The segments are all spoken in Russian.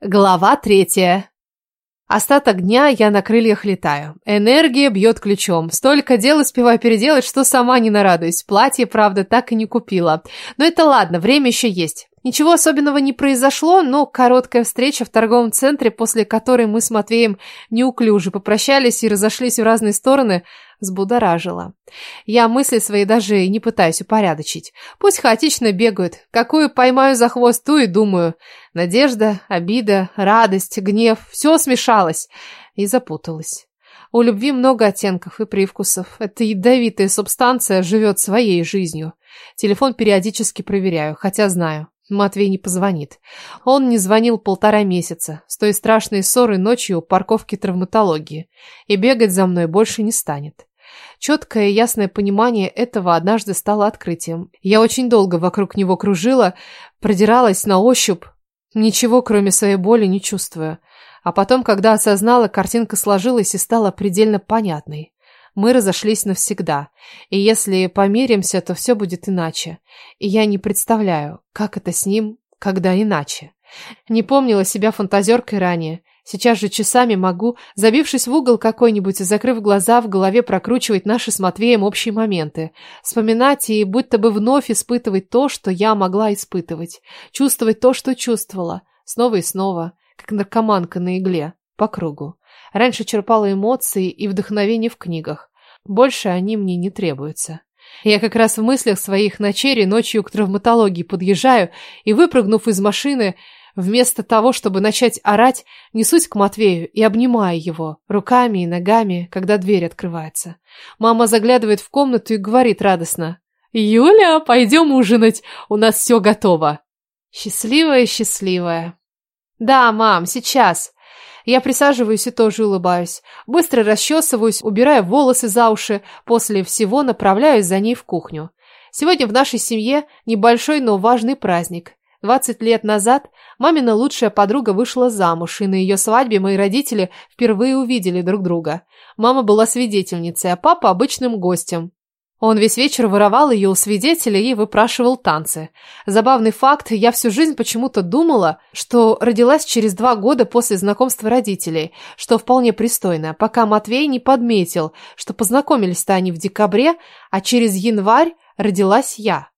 Глава третья. Остаток дня я на крыльях летаю. Энергия бьет ключом. Столько дел успеваю переделать, что сама не нарадуюсь. Платье, правда, так и не купила. Но это ладно, время еще есть. Ничего особенного не произошло, но короткая встреча в торговом центре, после которой мы с Матвеем неуклюже попрощались и разошлись в разные стороны, взбудоражила. Я мысли свои даже не пытаюсь упорядочить. Пусть хаотично бегают. Какую поймаю за хвост, ту и думаю. Надежда, обида, радость, гнев – все смешалось и запуталось. У любви много оттенков и привкусов. Эта ядовитая субстанция живет своей жизнью. Телефон периодически проверяю, хотя знаю, Матвей не позвонит. Он не звонил полтора месяца, с той страшной ссоры ночью у парковки травматологии, и бегать за мной больше не станет. Четкое и ясное понимание этого однажды стало открытием. Я очень долго вокруг него кружила, продиралась на ощупь, ничего кроме своей боли не чувствуя. А потом, когда осознала, картинка сложилась и стала предельно понятной. Мы разошлись навсегда, и если помиримся, то все будет иначе. И я не представляю, как это с ним, когда иначе. Не помнила себя фантазеркой ранее, Сейчас же часами могу, забившись в угол какой-нибудь и закрыв глаза, в голове прокручивать наши с Матвеем общие моменты. Вспоминать и будто бы вновь испытывать то, что я могла испытывать. Чувствовать то, что чувствовала. Снова и снова, как наркоманка на игле, по кругу. Раньше черпала эмоции и вдохновение в книгах. Больше они мне не требуются. Я как раз в мыслях своих на черри ночью к травматологии подъезжаю и, выпрыгнув из машины, Вместо того, чтобы начать орать, несусь к Матвею и обнимаю его руками и ногами, когда дверь открывается. Мама заглядывает в комнату и говорит радостно. «Юля, пойдем ужинать, у нас все готово». Счастливая-счастливая. «Да, мам, сейчас». Я присаживаюсь и тоже улыбаюсь. Быстро расчесываюсь, убираю волосы за уши, после всего направляюсь за ней в кухню. Сегодня в нашей семье небольшой, но важный праздник. Двадцать лет назад мамина лучшая подруга вышла замуж, и на ее свадьбе мои родители впервые увидели друг друга. Мама была свидетельницей, а папа обычным гостем. Он весь вечер воровал ее у свидетелей и выпрашивал танцы. Забавный факт, я всю жизнь почему-то думала, что родилась через два года после знакомства родителей, что вполне пристойно, пока Матвей не подметил, что познакомились-то они в декабре, а через январь родилась я.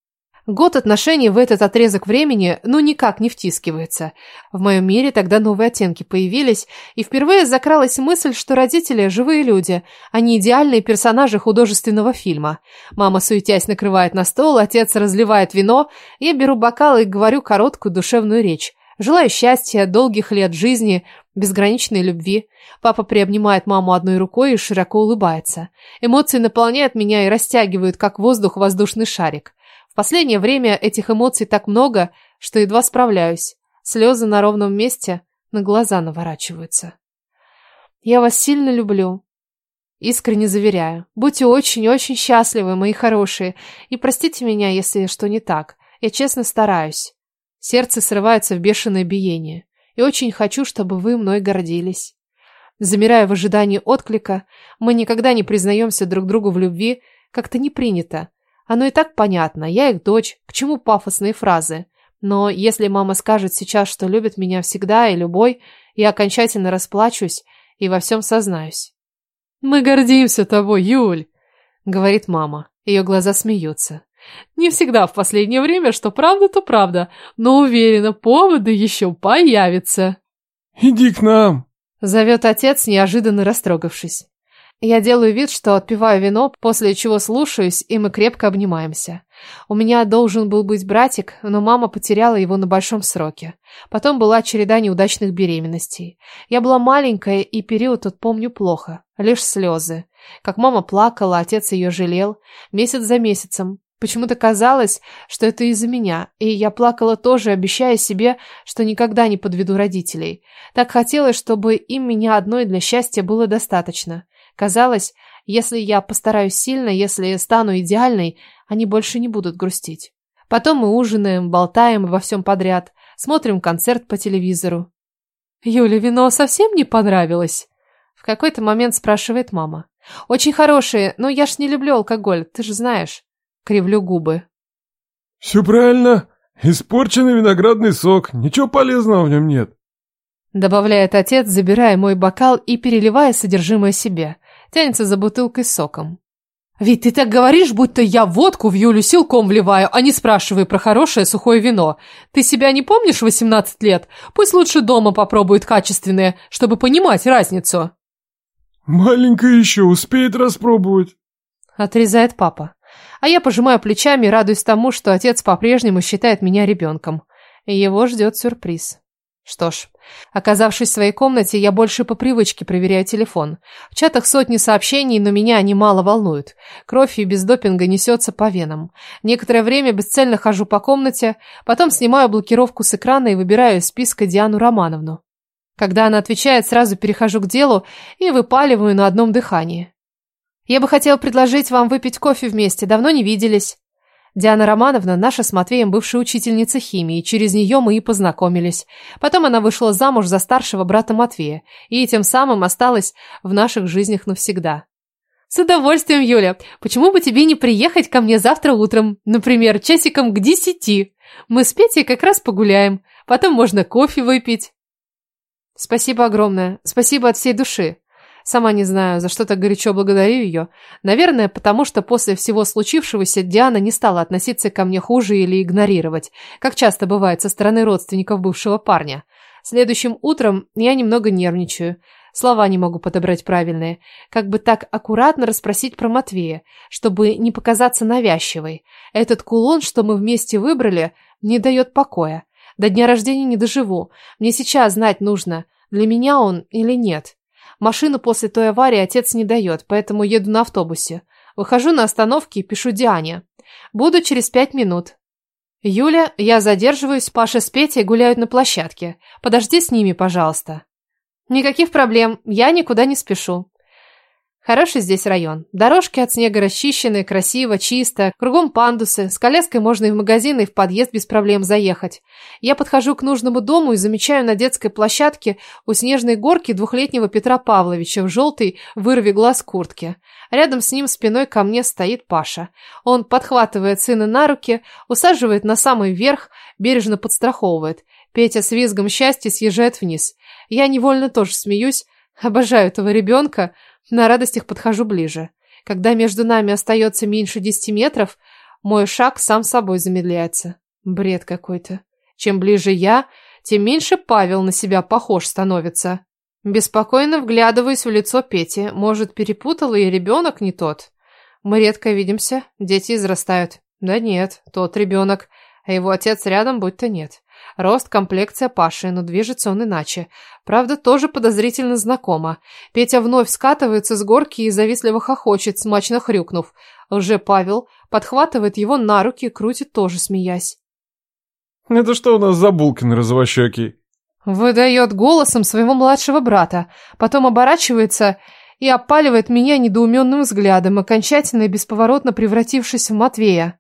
Год отношений в этот отрезок времени ну никак не втискивается. В моем мире тогда новые оттенки появились, и впервые закралась мысль, что родители – живые люди, а не идеальные персонажи художественного фильма. Мама, суетясь, накрывает на стол, отец разливает вино, я беру бокал и говорю короткую душевную речь. Желаю счастья, долгих лет жизни, безграничной любви. Папа приобнимает маму одной рукой и широко улыбается. Эмоции наполняют меня и растягивают, как воздух, воздушный шарик. Последнее время этих эмоций так много, что едва справляюсь. Слезы на ровном месте на глаза наворачиваются. Я вас сильно люблю. Искренне заверяю. Будьте очень-очень счастливы, мои хорошие, и простите меня, если что не так. Я честно стараюсь. Сердце срывается в бешеное биение. И очень хочу, чтобы вы мной гордились. Замирая в ожидании отклика, мы никогда не признаемся друг другу в любви, как-то не принято. Оно и так понятно, я их дочь, к чему пафосные фразы? Но если мама скажет сейчас, что любит меня всегда и любой, я окончательно расплачусь и во всем сознаюсь. «Мы гордимся тобой, Юль», — говорит мама. Ее глаза смеются. «Не всегда в последнее время, что правда, то правда, но уверена, поводы еще появятся». «Иди к нам», — зовет отец, неожиданно растрогавшись. Я делаю вид, что отпиваю вино, после чего слушаюсь, и мы крепко обнимаемся. У меня должен был быть братик, но мама потеряла его на большом сроке. Потом была череда неудачных беременностей. Я была маленькая, и период тот помню плохо. Лишь слезы. Как мама плакала, отец ее жалел. Месяц за месяцем. Почему-то казалось, что это из-за меня, и я плакала тоже, обещая себе, что никогда не подведу родителей. Так хотелось, чтобы им меня одной для счастья было достаточно. Казалось, если я постараюсь сильно, если стану идеальной, они больше не будут грустить. Потом мы ужинаем, болтаем во всем подряд, смотрим концерт по телевизору. «Юле вино совсем не понравилось?» В какой-то момент спрашивает мама. «Очень хорошие, но я ж не люблю алкоголь, ты же знаешь». Кривлю губы. «Все правильно. Испорченный виноградный сок. Ничего полезного в нем нет». Добавляет отец, забирая мой бокал и переливая содержимое себе. Тянется за бутылкой с соком. Ведь ты так говоришь, будто я водку в Юлю силком вливаю, а не спрашивай про хорошее сухое вино. Ты себя не помнишь 18 лет? Пусть лучше дома попробует качественное, чтобы понимать разницу. Маленькая еще успеет распробовать. Отрезает папа. А я пожимаю плечами и радуюсь тому, что отец по-прежнему считает меня ребенком. Его ждет сюрприз. Что ж, оказавшись в своей комнате, я больше по привычке проверяю телефон. В чатах сотни сообщений, но меня они мало волнуют. Кровь и без допинга несется по венам. Некоторое время бесцельно хожу по комнате, потом снимаю блокировку с экрана и выбираю из списка Диану Романовну. Когда она отвечает, сразу перехожу к делу и выпаливаю на одном дыхании. Я бы хотела предложить вам выпить кофе вместе, давно не виделись. Диана Романовна наша с Матвеем бывшая учительница химии, через нее мы и познакомились. Потом она вышла замуж за старшего брата Матвея, и тем самым осталась в наших жизнях навсегда. С удовольствием, Юля. Почему бы тебе не приехать ко мне завтра утром, например, часиком к десяти? Мы с Петей как раз погуляем, потом можно кофе выпить. Спасибо огромное, спасибо от всей души. Сама не знаю, за что так горячо благодарю ее. Наверное, потому что после всего случившегося Диана не стала относиться ко мне хуже или игнорировать, как часто бывает со стороны родственников бывшего парня. Следующим утром я немного нервничаю. Слова не могу подобрать правильные. Как бы так аккуратно расспросить про Матвея, чтобы не показаться навязчивой. Этот кулон, что мы вместе выбрали, не дает покоя. До дня рождения не доживу. Мне сейчас знать нужно, для меня он или нет. Машину после той аварии отец не дает, поэтому еду на автобусе. Выхожу на остановке и пишу Диане. Буду через пять минут. Юля, я задерживаюсь, Паша с Петей гуляют на площадке. Подожди с ними, пожалуйста. Никаких проблем, я никуда не спешу. Хороший здесь район. Дорожки от снега расчищены, красиво, чисто. Кругом пандусы. С коляской можно и в магазин, и в подъезд без проблем заехать. Я подхожу к нужному дому и замечаю на детской площадке у снежной горки двухлетнего Петра Павловича в желтой вырве глаз куртке. Рядом с ним спиной ко мне стоит Паша. Он подхватывает сына на руки, усаживает на самый верх, бережно подстраховывает. Петя с визгом счастья съезжает вниз. Я невольно тоже смеюсь. Обожаю этого ребенка. На радостях подхожу ближе. Когда между нами остается меньше десяти метров, мой шаг сам собой замедляется. Бред какой-то. Чем ближе я, тем меньше Павел на себя похож становится. Беспокойно вглядываюсь в лицо Пети. Может, перепутала и ребенок не тот? Мы редко видимся, дети израстают. Да нет, тот ребенок, а его отец рядом будто нет. Рост, комплекция Паши, но движется он иначе. Правда, тоже подозрительно знакомо. Петя вновь скатывается с горки и завистливо хохочет, смачно хрюкнув. Уже Павел подхватывает его на руки и крутит, тоже смеясь. «Это что у нас за Булкин розовощекий?» Выдает голосом своего младшего брата, потом оборачивается и опаливает меня недоуменным взглядом, окончательно и бесповоротно превратившись в Матвея.